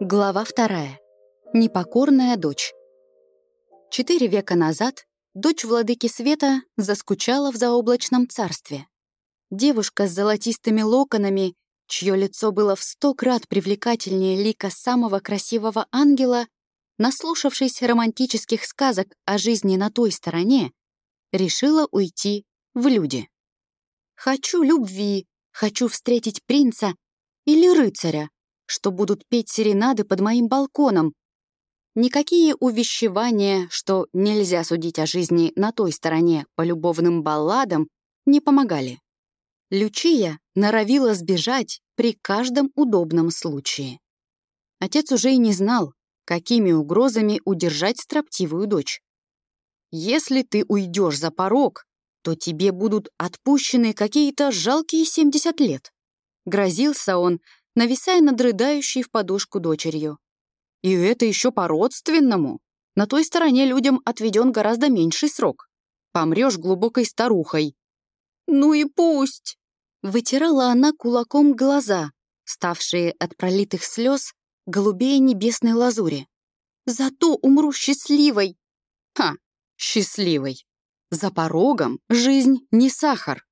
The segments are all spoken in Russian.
Глава вторая. Непокорная дочь. Четыре века назад дочь владыки света заскучала в заоблачном царстве. Девушка с золотистыми локонами, чье лицо было в сто крат привлекательнее лика самого красивого ангела, наслушавшись романтических сказок о жизни на той стороне, решила уйти в люди. «Хочу любви, хочу встретить принца или рыцаря», что будут петь серенады под моим балконом. Никакие увещевания, что нельзя судить о жизни на той стороне по любовным балладам, не помогали. Лючия норовила сбежать при каждом удобном случае. Отец уже и не знал, какими угрозами удержать строптивую дочь. «Если ты уйдешь за порог, то тебе будут отпущены какие-то жалкие 70 лет», — грозился он, нависая над рыдающей в подушку дочерью. И это еще по-родственному. На той стороне людям отведен гораздо меньший срок. Помрешь глубокой старухой. «Ну и пусть!» Вытирала она кулаком глаза, ставшие от пролитых слез голубее небесной лазури. «Зато умру счастливой!» «Ха, счастливой! За порогом жизнь не сахар.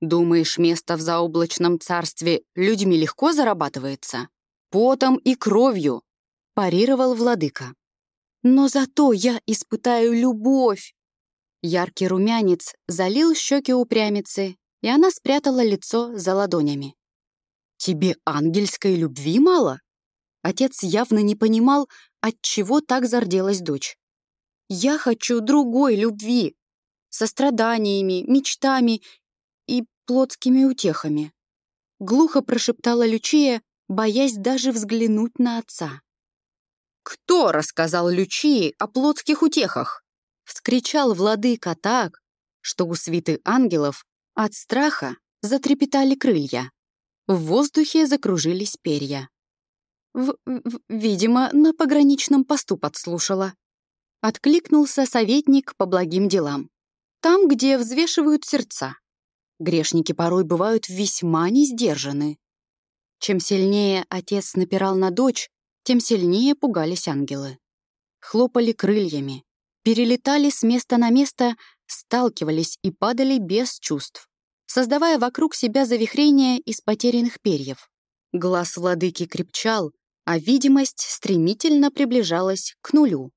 Думаешь, место в заоблачном царстве людьми легко зарабатывается? Потом и кровью, парировал владыка. Но зато я испытаю любовь. Яркий румянец залил щеки упрямицы, и она спрятала лицо за ладонями. «Тебе ангельской любви мало?» Отец явно не понимал, от чего так зарделась дочь. «Я хочу другой любви, со страданиями, мечтами плотскими утехами. Глухо прошептала Лючия, боясь даже взглянуть на отца. «Кто рассказал Лючии о плотских утехах?» — вскричал владыка так, что у свиты ангелов от страха затрепетали крылья. В воздухе закружились перья. В, в, видимо, на пограничном посту подслушала. Откликнулся советник по благим делам. Там, где взвешивают сердца. Грешники порой бывают весьма несдержаны. Чем сильнее отец напирал на дочь, тем сильнее пугались ангелы. Хлопали крыльями, перелетали с места на место, сталкивались и падали без чувств, создавая вокруг себя завихрение из потерянных перьев. Глаз владыки крепчал, а видимость стремительно приближалась к нулю.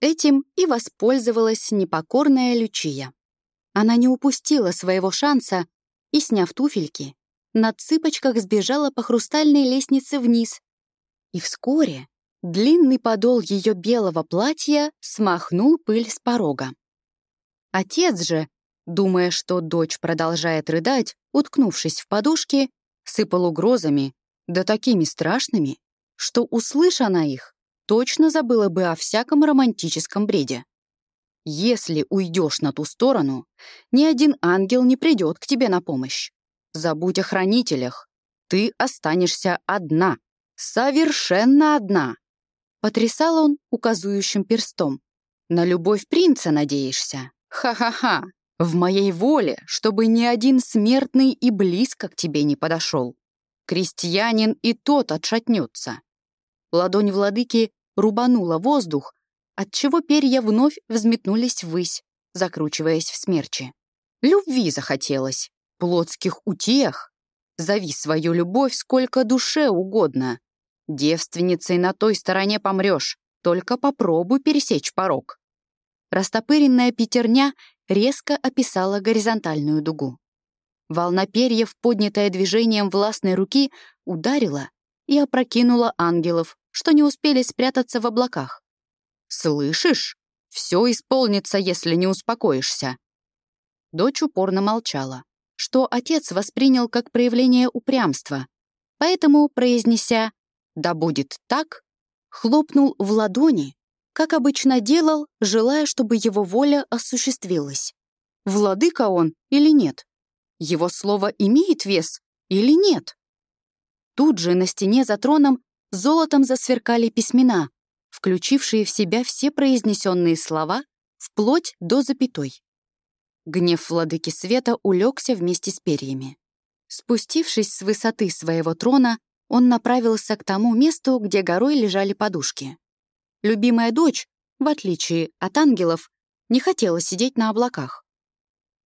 Этим и воспользовалась непокорная Лючия. Она не упустила своего шанса и, сняв туфельки, на цыпочках сбежала по хрустальной лестнице вниз. И вскоре длинный подол ее белого платья смахнул пыль с порога. Отец же, думая, что дочь продолжает рыдать, уткнувшись в подушки, сыпал угрозами, да такими страшными, что, услыша она их, точно забыла бы о всяком романтическом бреде. Если уйдешь на ту сторону, ни один ангел не придет к тебе на помощь. Забудь о хранителях. Ты останешься одна. Совершенно одна. Потрясал он указующим перстом. На любовь принца надеешься? Ха-ха-ха. В моей воле, чтобы ни один смертный и близко к тебе не подошел. Крестьянин и тот отшатнется. Ладонь владыки рубанула воздух, отчего перья вновь взметнулись ввысь, закручиваясь в смерчи. Любви захотелось, плотских утех. Зови свою любовь сколько душе угодно. Девственницей на той стороне помрешь, только попробуй пересечь порог. Растопыренная пятерня резко описала горизонтальную дугу. Волна перьев, поднятая движением властной руки, ударила и опрокинула ангелов, что не успели спрятаться в облаках. «Слышишь? Все исполнится, если не успокоишься». Дочь упорно молчала, что отец воспринял как проявление упрямства, поэтому, произнеся «да будет так», хлопнул в ладони, как обычно делал, желая, чтобы его воля осуществилась. Владыка он или нет? Его слово имеет вес или нет? Тут же на стене за троном золотом засверкали письмена, включившие в себя все произнесенные слова вплоть до запятой. Гнев владыки света улегся вместе с перьями. Спустившись с высоты своего трона, он направился к тому месту, где горой лежали подушки. Любимая дочь, в отличие от ангелов, не хотела сидеть на облаках.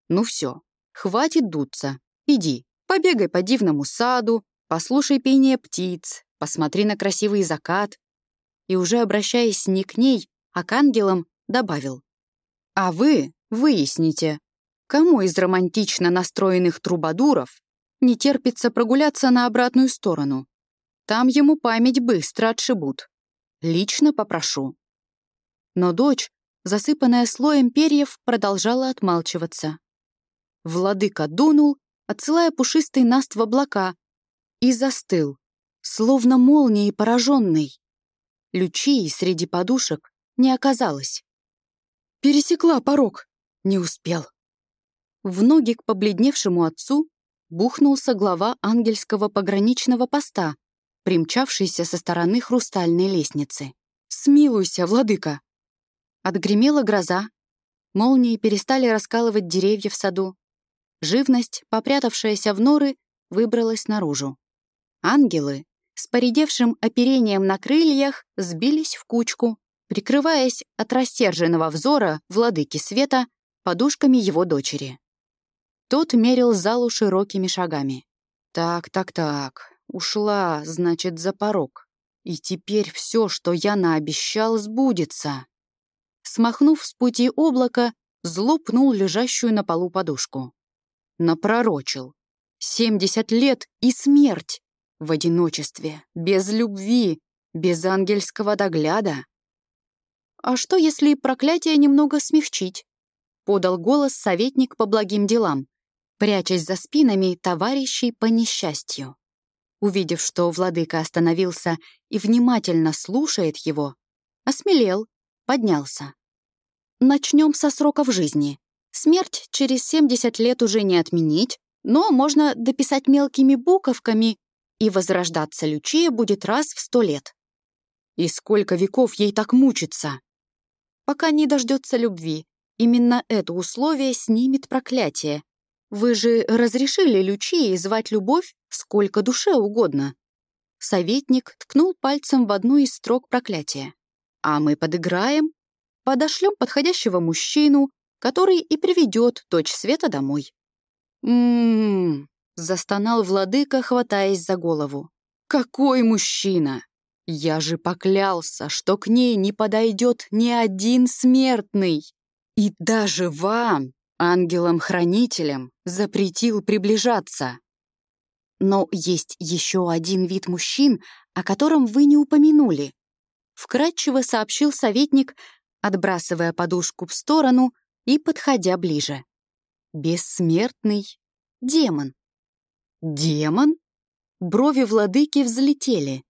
«Ну все, хватит дуться. Иди, побегай по дивному саду, послушай пение птиц, посмотри на красивый закат». И уже обращаясь не к ней, а к ангелам, добавил. «А вы выясните, кому из романтично настроенных трубадуров не терпится прогуляться на обратную сторону. Там ему память быстро отшибут. Лично попрошу». Но дочь, засыпанная слоем перьев, продолжала отмалчиваться. Владыка дунул, отсылая пушистый наст в облака, и застыл, словно молнией пораженный. Лючии среди подушек не оказалось. «Пересекла порог!» Не успел. В ноги к побледневшему отцу бухнулся глава ангельского пограничного поста, примчавшийся со стороны хрустальной лестницы. «Смилуйся, владыка!» Отгремела гроза, молнии перестали раскалывать деревья в саду. Живность, попрятавшаяся в норы, выбралась наружу. Ангелы, с поредевшим оперением на крыльях, сбились в кучку, прикрываясь от рассерженного взора владыки света подушками его дочери. Тот мерил залу широкими шагами. «Так, так, так, ушла, значит, за порог. И теперь все, что я наобещал, сбудется». Смахнув с пути облака, зло пнул лежащую на полу подушку. Напророчил. Семьдесят лет и смерть. В одиночестве, без любви, без ангельского догляда. «А что, если проклятие немного смягчить?» — подал голос советник по благим делам, прячась за спинами товарищей по несчастью. Увидев, что владыка остановился и внимательно слушает его, осмелел, поднялся. Начнем со сроков жизни. Смерть через 70 лет уже не отменить, но можно дописать мелкими буковками, и возрождаться Лючия будет раз в сто лет. И сколько веков ей так мучиться? Пока не дождется любви. Именно это условие снимет проклятие. Вы же разрешили Лючии звать любовь сколько душе угодно. Советник ткнул пальцем в одну из строк проклятия. А мы подыграем, подошлем подходящего мужчину, который и приведет дочь Света домой. «М-м-м», застонал владыка, хватаясь за голову. «Какой мужчина? Я же поклялся, что к ней не подойдет ни один смертный. И даже вам, ангелам-хранителям, запретил приближаться. Но есть еще один вид мужчин, о котором вы не упомянули. Вкратчиво сообщил советник, отбрасывая подушку в сторону и подходя ближе. Бессмертный демон. Демон? Брови владыки взлетели,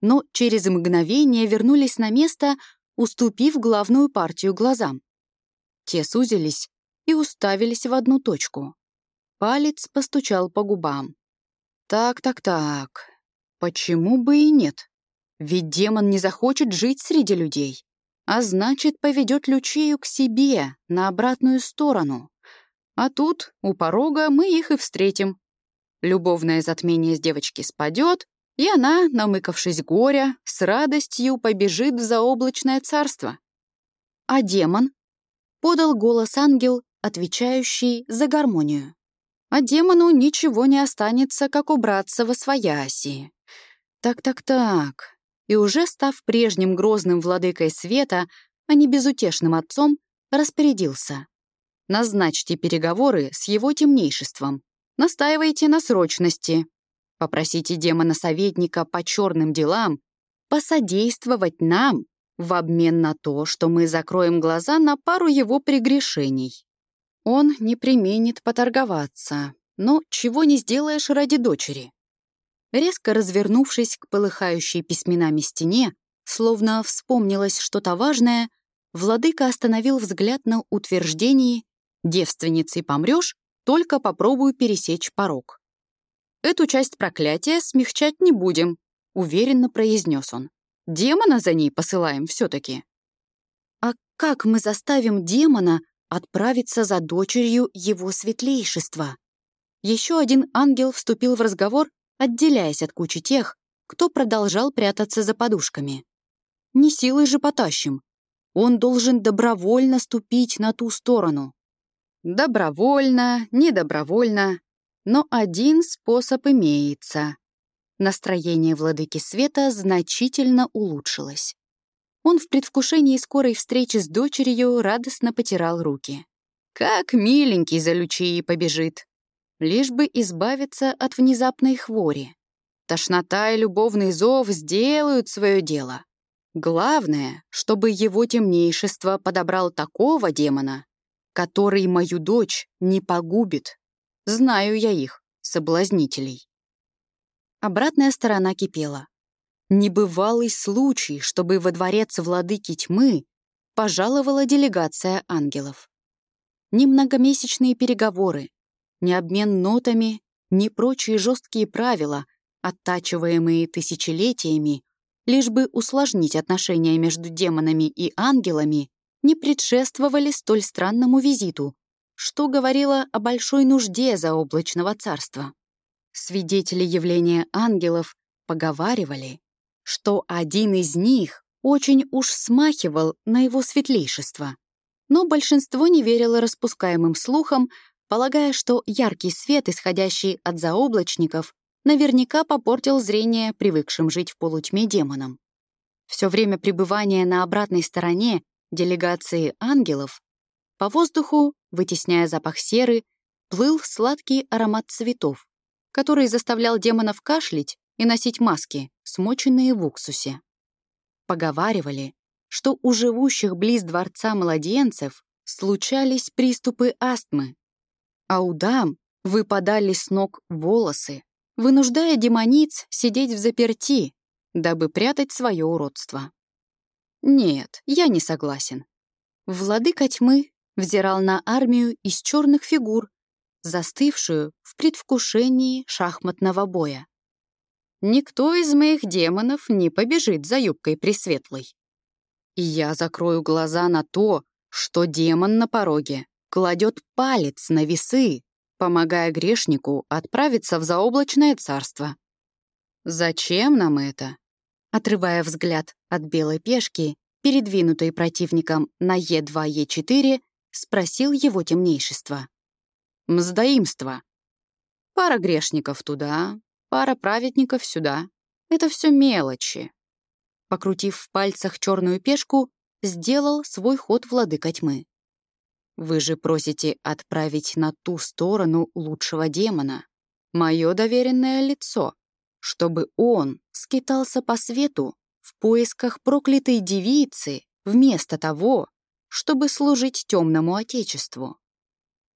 но через мгновение вернулись на место, уступив главную партию глазам. Те сузились и уставились в одну точку. Палец постучал по губам. «Так-так-так, почему бы и нет? Ведь демон не захочет жить среди людей а значит, поведет Лючию к себе, на обратную сторону. А тут, у порога, мы их и встретим. Любовное затмение с девочки спадет, и она, намыкавшись горя, с радостью побежит в заоблачное царство. А демон? Подал голос ангел, отвечающий за гармонию. А демону ничего не останется, как убраться во свояси. Так-так-так, и уже став прежним грозным владыкой света, а не безутешным отцом, распорядился. Назначьте переговоры с его темнейшеством. Настаивайте на срочности. Попросите демона-советника по черным делам посодействовать нам в обмен на то, что мы закроем глаза на пару его прегрешений. Он не применит поторговаться, но чего не сделаешь ради дочери. Резко развернувшись к полыхающей письменами стене, словно вспомнилось что-то важное, владыка остановил взгляд на утверждении «девственницей помрешь, только попробую пересечь порог». «Эту часть проклятия смягчать не будем», — уверенно произнес он. «Демона за ней посылаем все таки «А как мы заставим демона отправиться за дочерью его светлейшества?» Еще один ангел вступил в разговор, отделяясь от кучи тех, кто продолжал прятаться за подушками. Не силой же потащим. Он должен добровольно ступить на ту сторону. Добровольно, недобровольно, но один способ имеется. Настроение владыки света значительно улучшилось. Он в предвкушении скорой встречи с дочерью радостно потирал руки. Как миленький за Лючией побежит. Лишь бы избавиться от внезапной хвори. Тошнота и любовный зов сделают свое дело. Главное, чтобы его темнейшество подобрал такого демона, который мою дочь не погубит. Знаю я их, соблазнителей. Обратная сторона кипела. Небывалый случай, чтобы во дворец владыки тьмы пожаловала делегация ангелов. Ни многомесячные переговоры, ни обмен нотами, ни прочие жесткие правила, оттачиваемые тысячелетиями, лишь бы усложнить отношения между демонами и ангелами, не предшествовали столь странному визиту, что говорило о большой нужде заоблачного царства. Свидетели явления ангелов поговаривали, что один из них очень уж смахивал на его светлейшество. Но большинство не верило распускаемым слухам, полагая, что яркий свет, исходящий от заоблачников, наверняка попортил зрение привыкшим жить в полутьме демонам. Все время пребывания на обратной стороне делегации ангелов по воздуху, вытесняя запах серы, плыл сладкий аромат цветов, который заставлял демонов кашлять и носить маски, смоченные в уксусе. Поговаривали, что у живущих близ дворца младенцев случались приступы астмы, а у дам выпадали с ног волосы, вынуждая демониц сидеть в заперти, дабы прятать свое уродство. Нет, я не согласен. Владыка тьмы взирал на армию из черных фигур, застывшую в предвкушении шахматного боя. Никто из моих демонов не побежит за юбкой Пресветлой. И я закрою глаза на то, что демон на пороге кладет палец на весы, помогая грешнику отправиться в заоблачное царство. Зачем нам это? Отрывая взгляд от белой пешки, передвинутой противником на Е2-Е4, спросил его темнейшество. Мздоимство. Пара грешников туда, Пара праведников сюда. Это все мелочи. Покрутив в пальцах черную пешку, сделал свой ход владыка тьмы. Вы же просите отправить на ту сторону лучшего демона, мое доверенное лицо, чтобы он скитался по свету в поисках проклятой девицы вместо того, чтобы служить темному отечеству.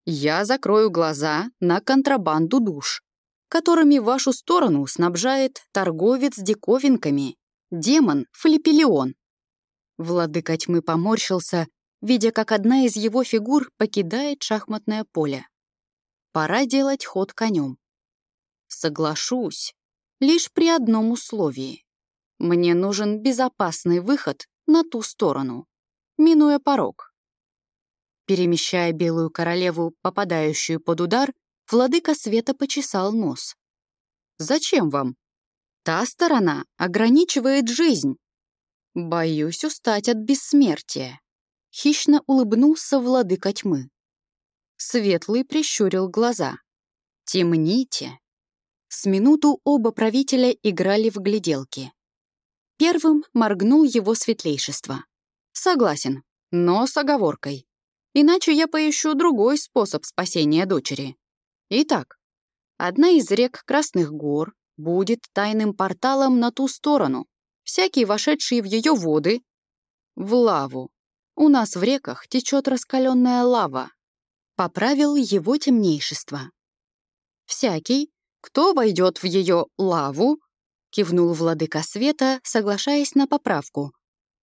Я закрою глаза на контрабанду душ, которыми вашу сторону снабжает торговец диковинками, демон Флиппелион. Владыка тьмы поморщился, видя, как одна из его фигур покидает шахматное поле. Пора делать ход конем. Соглашусь, лишь при одном условии. Мне нужен безопасный выход на ту сторону, минуя порог. Перемещая белую королеву, попадающую под удар, Владыка Света почесал нос. «Зачем вам? Та сторона ограничивает жизнь. Боюсь устать от бессмертия». Хищно улыбнулся владыка тьмы. Светлый прищурил глаза. «Темните». С минуту оба правителя играли в гляделки. Первым моргнул его светлейшество. «Согласен, но с оговоркой. Иначе я поищу другой способ спасения дочери. Итак, одна из рек Красных гор будет тайным порталом на ту сторону. Всякий, вошедший в ее воды, в лаву. У нас в реках течет раскаленная лава. Поправил его темнейшество. Всякий, кто войдет в ее лаву, кивнул владыка света, соглашаясь на поправку,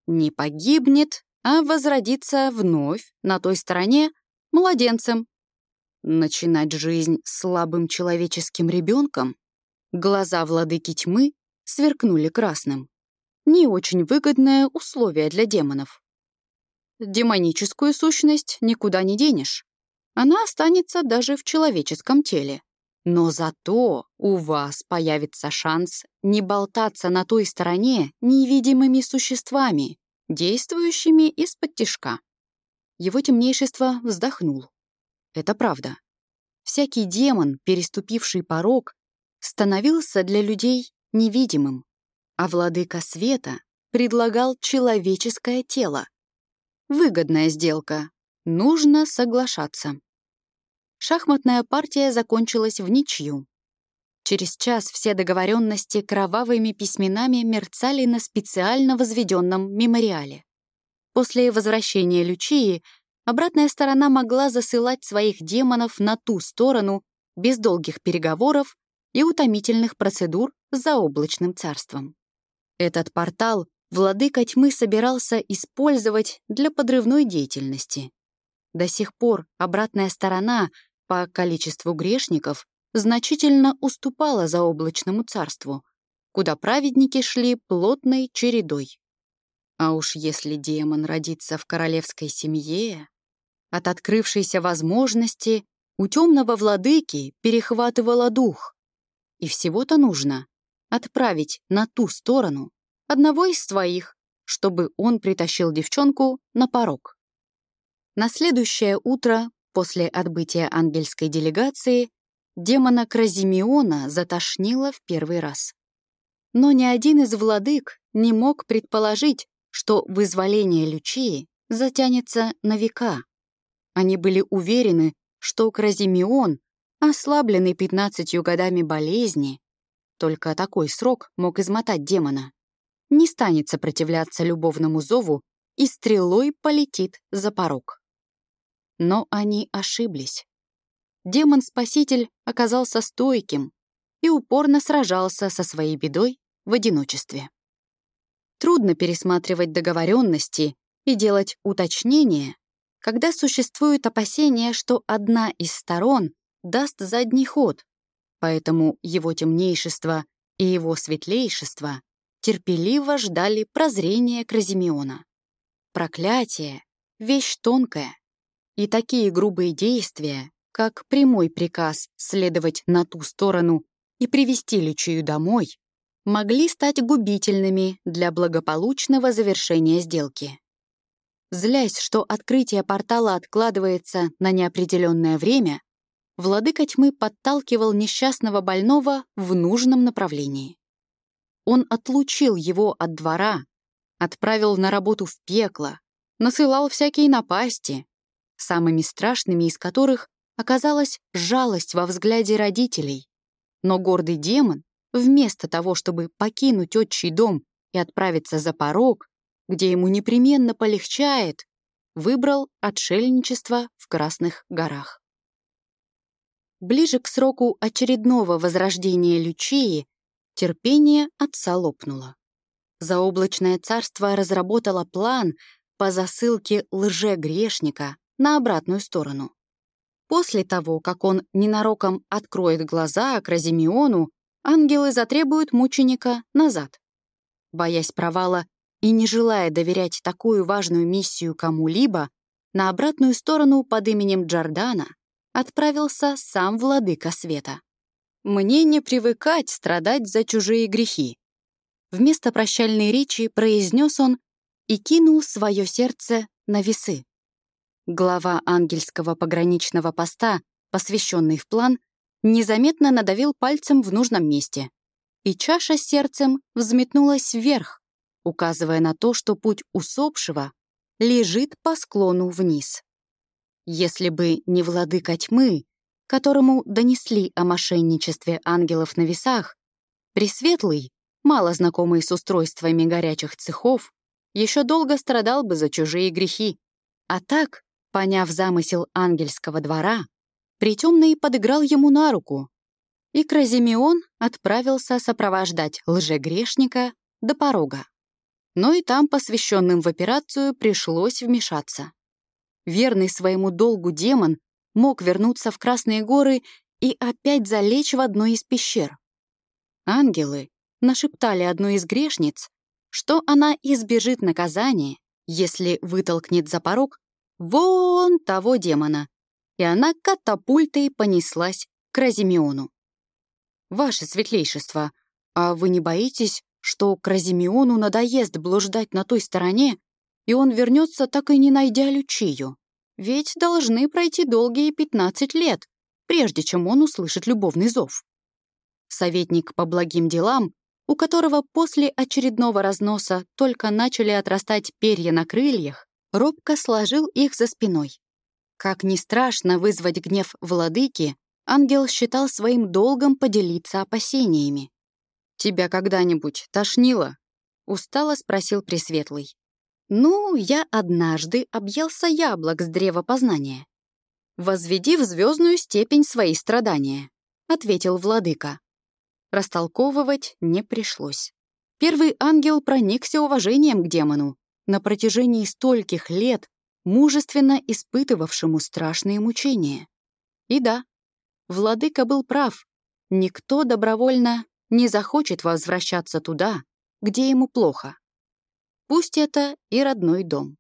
не погибнет, а возродится вновь на той стороне младенцем. Начинать жизнь слабым человеческим ребенком? Глаза владыки тьмы сверкнули красным. Не очень выгодное условие для демонов. Демоническую сущность никуда не денешь. Она останется даже в человеческом теле. Но зато у вас появится шанс не болтаться на той стороне невидимыми существами, действующими из-под тишка. Его темнейшество вздохнул. Это правда. Всякий демон, переступивший порог, становился для людей невидимым, а владыка света предлагал человеческое тело. Выгодная сделка. Нужно соглашаться. Шахматная партия закончилась в ничью. Через час все договоренности кровавыми письменами мерцали на специально возведенном мемориале. После возвращения Лючии обратная сторона могла засылать своих демонов на ту сторону без долгих переговоров и утомительных процедур за облачным царством. Этот портал владыка тьмы собирался использовать для подрывной деятельности. До сих пор обратная сторона по количеству грешников значительно уступала заоблачному царству, куда праведники шли плотной чередой. А уж если демон родится в королевской семье, от открывшейся возможности у темного владыки перехватывало дух. И всего-то нужно отправить на ту сторону одного из своих, чтобы он притащил девчонку на порог. На следующее утро, после отбытия ангельской делегации, демона Кразимиона затошнило в первый раз. Но ни один из владык не мог предположить, что вызволение Лючии затянется на века. Они были уверены, что Кразимион, ослабленный пятнадцатью годами болезни, только такой срок мог измотать демона, не станет сопротивляться любовному зову и стрелой полетит за порог. Но они ошиблись. Демон-спаситель оказался стойким и упорно сражался со своей бедой в одиночестве. Трудно пересматривать договоренности и делать уточнения, когда существует опасение, что одна из сторон даст задний ход, поэтому его темнейшество и его светлейшество терпеливо ждали прозрения Кразимеона. Проклятие — вещь тонкая, и такие грубые действия, как прямой приказ следовать на ту сторону и привести Лючию домой, могли стать губительными для благополучного завершения сделки. Злясь, что открытие портала откладывается на неопределенное время, владыка тьмы подталкивал несчастного больного в нужном направлении. Он отлучил его от двора, отправил на работу в пекло, насылал всякие напасти, самыми страшными из которых оказалась жалость во взгляде родителей. Но гордый демон вместо того, чтобы покинуть отчий дом и отправиться за порог, где ему непременно полегчает, выбрал отшельничество в Красных горах. Ближе к сроку очередного возрождения Лючии терпение отца лопнуло. Заоблачное царство разработало план по засылке лже-грешника на обратную сторону. После того, как он ненароком откроет глаза к Разимиону, ангелы затребуют мученика назад. Боясь провала и не желая доверять такую важную миссию кому-либо, на обратную сторону под именем Джордана отправился сам владыка света. «Мне не привыкать страдать за чужие грехи», вместо прощальной речи произнес он и кинул свое сердце на весы. Глава ангельского пограничного поста, посвященный в план, незаметно надавил пальцем в нужном месте, и чаша с сердцем взметнулась вверх, указывая на то, что путь усопшего лежит по склону вниз. Если бы не владыка тьмы, которому донесли о мошенничестве ангелов на весах, Пресветлый, мало знакомый с устройствами горячих цехов, еще долго страдал бы за чужие грехи. А так, поняв замысел ангельского двора, Притемный подыграл ему на руку, и Кразимеон отправился сопровождать лжегрешника до порога. Но и там посвященным в операцию пришлось вмешаться. Верный своему долгу демон мог вернуться в Красные горы и опять залечь в одной из пещер. Ангелы нашептали одной из грешниц, что она избежит наказания, если вытолкнет за порог вон того демона, и она катапультой понеслась к Разимеону. «Ваше светлейшество, а вы не боитесь, что Кразимеону надоест блуждать на той стороне, и он вернется, так и не найдя Лючию? Ведь должны пройти долгие 15 лет, прежде чем он услышит любовный зов». Советник по благим делам, у которого после очередного разноса только начали отрастать перья на крыльях, робко сложил их за спиной. Как ни страшно вызвать гнев владыки, ангел считал своим долгом поделиться опасениями. «Тебя когда-нибудь тошнило?» — устало спросил Пресветлый. «Ну, я однажды объелся яблок с древа познания. Возведи в звездную степень свои страдания», — ответил владыка. Растолковывать не пришлось. Первый ангел проникся уважением к демону, на протяжении стольких лет мужественно испытывавшему страшные мучения. И да, владыка был прав. Никто добровольно не захочет возвращаться туда, где ему плохо. Пусть это и родной дом.